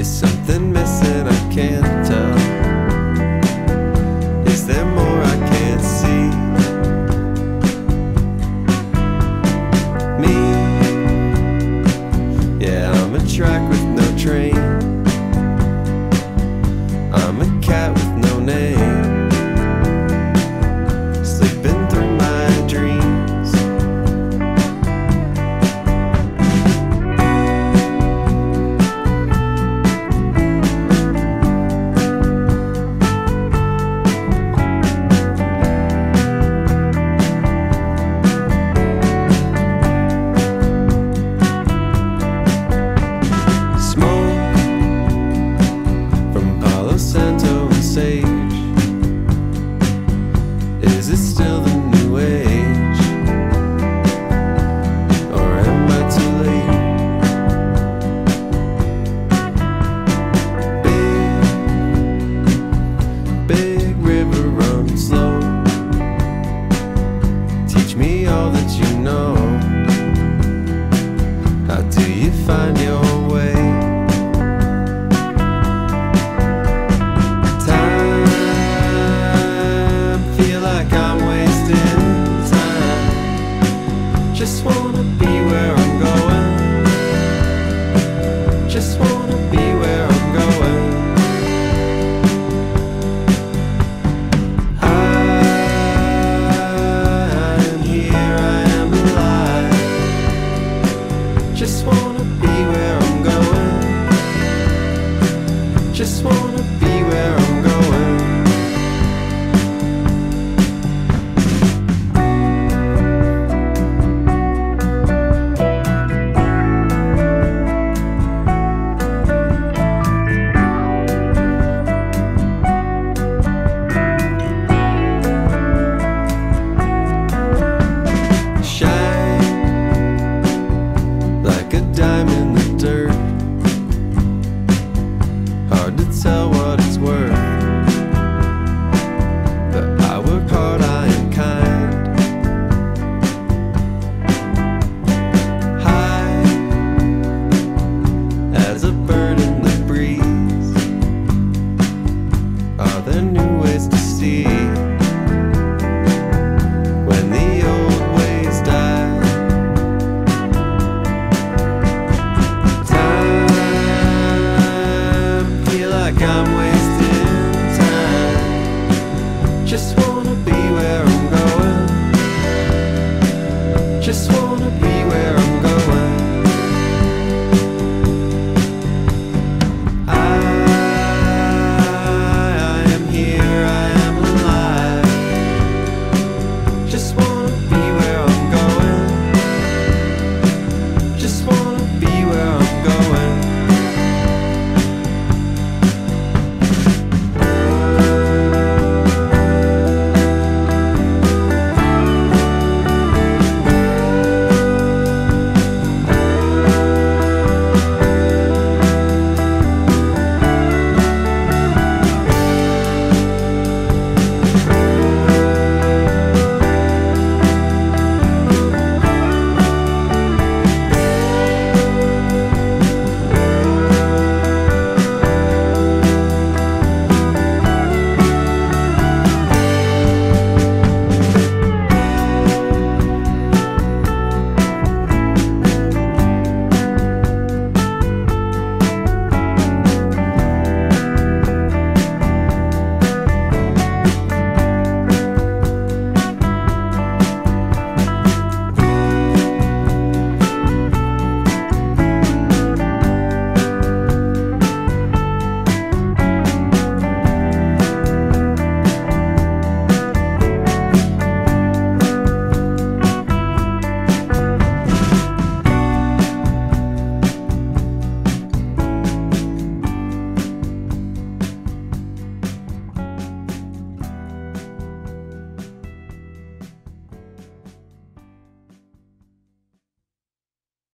Is something missing? I can't tell. Is there more I can't Is it still the this one.